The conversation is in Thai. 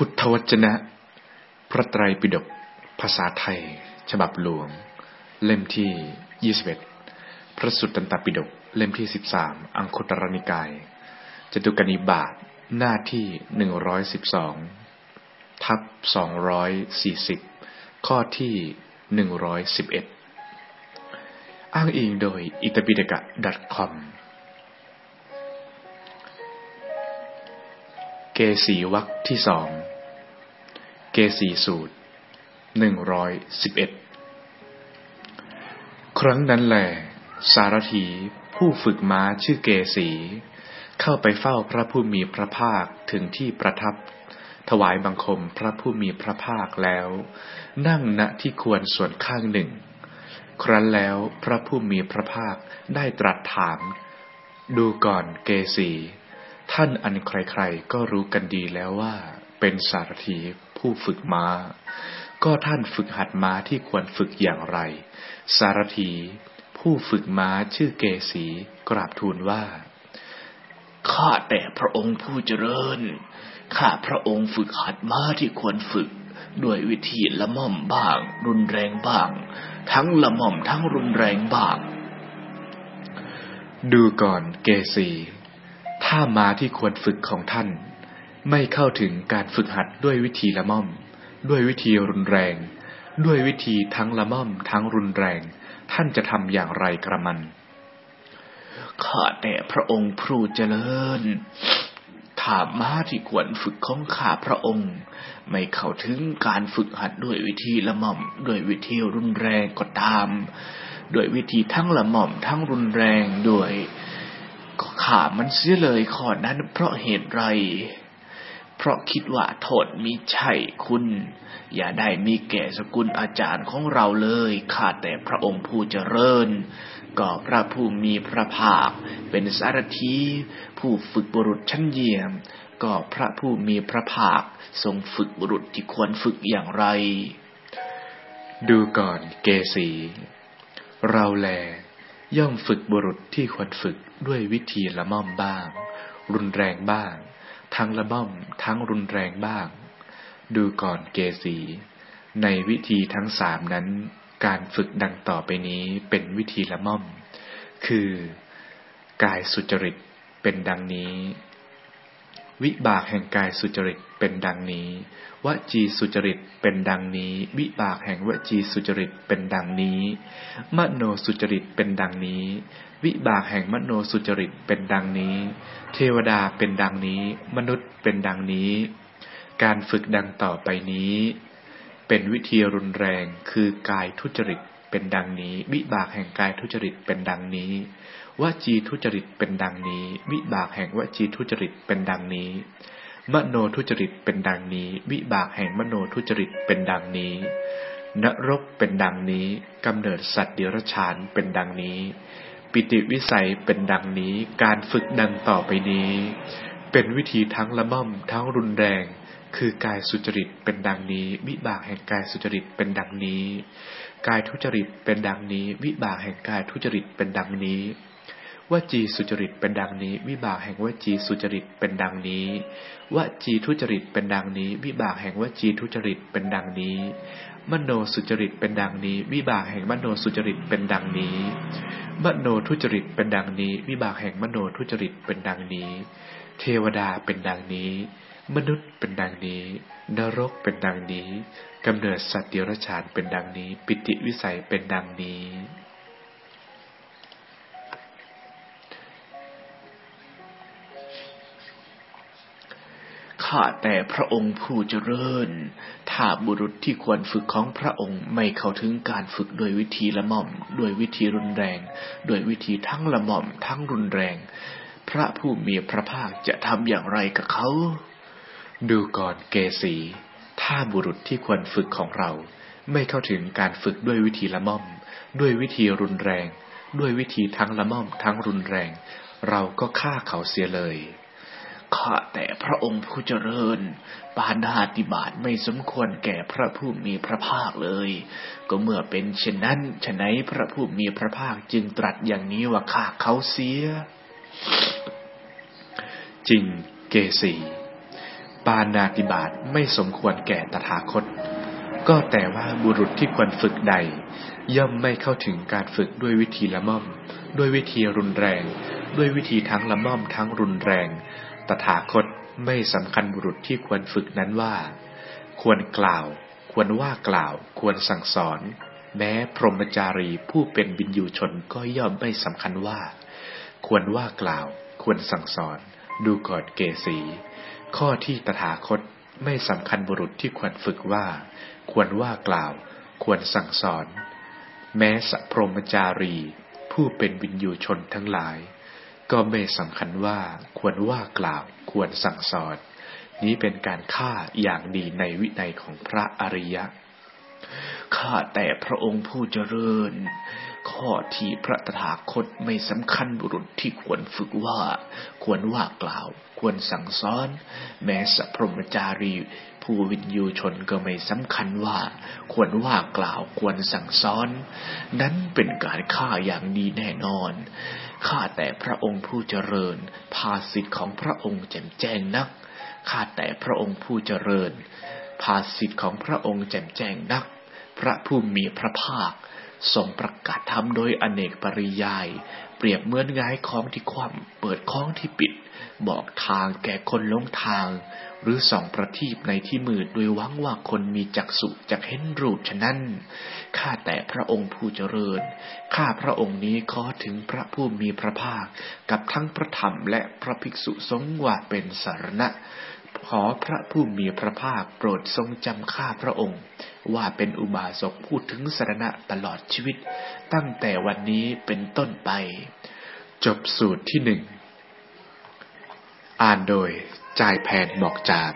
พุทธวจนะ พระไตรปิฎกภาษาไทย ฉบับหลวง เล่มที่ 21 พระสุตตันตปิฎกเล่มที่ 13 อังคุตรนิกายจตุกนิบาตหน้าที่ 112 ทับ 240 ข้อที่ 111 อ้างอิงโดยอิตปิฎกะ .com เกสีวักที่สอง เกสีสูตรหนึ่งร้อยสิบเอ็ด ครั้งนั้นแหลสารถีผู้ฝึกม้าชื่อเกสี เข้าไปเฝ้าพระผู้มีพระภาคถึงที่ประทับ ถวายบังคมพระผู้มีพระภาคแล้ว นั่งณที่ควรส่วนข้างหนึ่ง ครั้นแล้วพระผู้มีพระภาคได้ตรัสถาม ดูก่อนเกสี ท่านอันใครๆก็รู้กันดีแล้วว่า เป็นสารถีผู้ฝึกม้า ก็ท่านฝึกหัดม้าที่ควรฝึกอย่างไร สารถีผู้ฝึกม้าชื่อเกสีกราบทูลว่า ข้าแต่พระองค์ผู้เจริญ ข้าพระองค์ฝึกหัดม้าที่ควรฝึก ด้วยวิธีละม่อมบ้าง รุนแรงบ้าง ทั้งละม่อมทั้งรุนแรงบ้าง ดูก่อนเกสี ถ้าม้าที่ควรฝึกของท่าน ไม่เข้าถึงการฝึกหัดด้วยวิธีละม่อม ด้วยวิธีรุนแรง ด้วยวิธีทั้งละม่อม ทั้งรุนแรง ท่านจะทำอย่างไรกระมันข้าแต่พระองค์ผู้เจริญถ้าม้าที่ควรฝึกของข้าพระองค์ ไม่เข้าถึงการฝึกหัดด้วยวิธีละม่อม ด้วยวิธีรุนแรงก็ตาม ด้วยวิธีทั้งละม่อมทั้งรุนแรงด้วย ขามันเสียเลยข้อนั้นเพราะเหตุไร เพราะคิดว่าโทษมีใช่คุณ อย่าได้มีแก่สกุลอาจารย์ของเราเลยข้าแต่พระองค์ผู้เจริญ ก็พระผู้มีพระภาค เป็นสารทีผู้ฝึกบุรุษชั้นเยี่ยม ก็พระผู้มีพระภาคทรงฝึกบุรุษที่ควรฝึกอย่างไร ดูก่อนเกสี เราแล ย่อมฝึกบุรุษที่ควรฝึกด้วยวิธีละม่อมบ้าง รุนแรงบ้าง ทั้งละม่อมทั้งรุนแรงบ้าง ดูก่อนเกสี ในวิธีทั้งสามนั้น การฝึกดังต่อไปนี้เป็นวิธีละม่อม คือ กายสุจริตเป็นดังนี้ วิบากแห่งกายสุจริตเป็นดังนี้ วจีสุจริตเป็นดังนี้ วิบากแห่งวจีสุจริตเป็นดังนี้ มโนสุจริตเป็นดังนี้ วิบากแห่งมโนสุจริตเป็นดังนี้ เทวดาเป็นดังนี้ มนุษย์เป็นดังนี้ การฝึกดังต่อไปนี้ เป็นวิธีรุนแรงคือกายทุจริต เป็นดังนี้ วิบากแห่งกายทุจริตเป็นดังนี้วจีทุจริตเป็นดังนี้ วิบากแห่งวจีทุจริตเป็นดังนี้ มโนทุจริตเป็นดังนี้ วิบากแห่งมโนทุจริตเป็นดังนี้ นรกเป็นดังนี้กำเนิดสัตว์เดรัจฉานเป็นดังนี้ ปิติวิสัยเป็นดังนี้ การฝึกดังต่อไปนี้ เป็นวิธีทั้งละม่อมทั้งรุนแรง คือกายสุจริตเป็นดังนี้ วิบากแห่งกายสุจริตเป็นดังนี้ กายทุจริตเป็นดังนี้ วิบากแห่งกายทุจริตเป็นดังนี้วจีสุจริตเป็นดังนี้ วิบากแห่งวจีสุจริตเป็นดังนี้วจีทุจริตเป็นดังนี้ วิบากแห่งวจีทุจริตเป็นดังนี้ มโนสุจริตเป็นดังนี้ วิบากแห่งมโนสุจริตเป็นดังนี้ มโนทุจริตเป็นดังนี้ วิบากแห่งมโนทุจริตเป็นดังนี้ เทวดาเป็นดังนี้ มนุษย์เป็นดังนี้ นรกเป็นดังนี้กำเนิดสัตว์เดรัจฉานเป็นดังนี้ ปิติวิสัยเป็นดังนี้ ข้าแต่พระองค์ผู้เจริญ ถ้าบุรุษที่ควรฝึกของพระองค์ไม่เข้าถึงการฝึกโดยวิธีละม่อม ด้วยวิธีรุนแรงโดยวิธีทั้งละม่อม ทั้งรุนแรง พระผู้มีพระภาคจะทำอย่างไรกับเขา ดูก่อนเกสี ถ้าบุรุษที่ควรฝึกของเรา ไม่เข้าถึงการฝึกด้วยวิธีละม่อม ด้วยวิธีรุนแรง ด้วยวิธีทั้งละม่อมทั้งรุนแรง เราก็ฆ่าเขาเสียเลย ข้าแต่พระองค์ผู้เจริญ ปานาติบาตไม่สมควรแก่พระผู้มีพระภาคเลย ก็เมื่อเป็นเช่นนั้นฉะไหนพระผู้มีพระภาคจึงตรัสอย่างนี้ว่าข้าเขาเสีย จริงเกสี ปานาติบาตไม่สมควรแก่ตถาคต ก็แต่ว่าบุรุษที่ควรฝึกใด ย่อมไม่เข้าถึงการฝึกด้วยวิธีละม่อม ด้วยวิธีรุนแรง ด้วยวิธีทั้งละม่อมทั้งรุนแรง ตถาคตไม่สำคัญบุรุษที่ควรฝึกนั้นว่า ควรกล่าว ควรว่ากล่าว ควรสั่งสอน แม้พรหมจารีผู้เป็นบินยูชนก็ย่อมไม่สำคัญว่า ควรว่ากล่าว ควรสั่งสอน ดูก่อนเกสี ข้อที่ตถาคตไม่สำคัญบุรุษที่ควรฝึกว่า ควรว่ากล่าว ควรสั่งสอน แม้สัพรมจารี ผู้เป็นวินยูชนทั้งหลาย ก็ไม่สำคัญว่าควรว่ากล่าว ควรสั่งสอน นี้เป็นการฆ่าอย่างดีในวินัยของพระอริยะ ข้าแต่พระองค์ผู้เจริญ ข้อที่พระตถาคตไม่สำคัญบุรุษที่ควรฝึกว่า ควรว่ากล่าว ควรสั่งสอน แม้สัพพมจารี ผู้วินยูชนก็ไม่สำคัญว่า ควรว่ากล่าว ควรสั่งสอน นั้นเป็นการฆ่าอย่างดีแน่นอนข้าแต่พระองค์ผู้เจริญ ภาสิทธิ์ของพระองค์แจ่มแจ้งนักข้าแต่พระองค์ผู้เจริญ ภาสิทธิ์ของพระองค์แจ่มแจ้งนัก พระผู้มีพระภาคทรงประกาศธรรมโดยอเนกปริยาย เปรียบเหมือนง่ายคล้องที่คว่ำเปิดคล้องที่ปิด บอกทางแก่คนลงทาง หรือส่องประทีปในที่มืดโดยหวังว่าคนมีจักษุจะเห็นรูปฉะนั้นข้าแต่พระองค์ผู้เจริญ ข้าพระองค์นี้ขอถึงพระผู้มีพระภาค กับทั้งพระธรรมและพระภิกษุสงฆ์ว่าเป็นสารณะ ขอพระผู้มีพระภาคโปรดทรงจำข้าพระองค์ ว่าเป็นอุบาสกพูดถึงสรณะตลอดชีวิต ตั้งแต่วันนี้เป็นต้นไป จบสูตรที่หนึ่ง อ่านโดยจ่ายแผนบอกจาก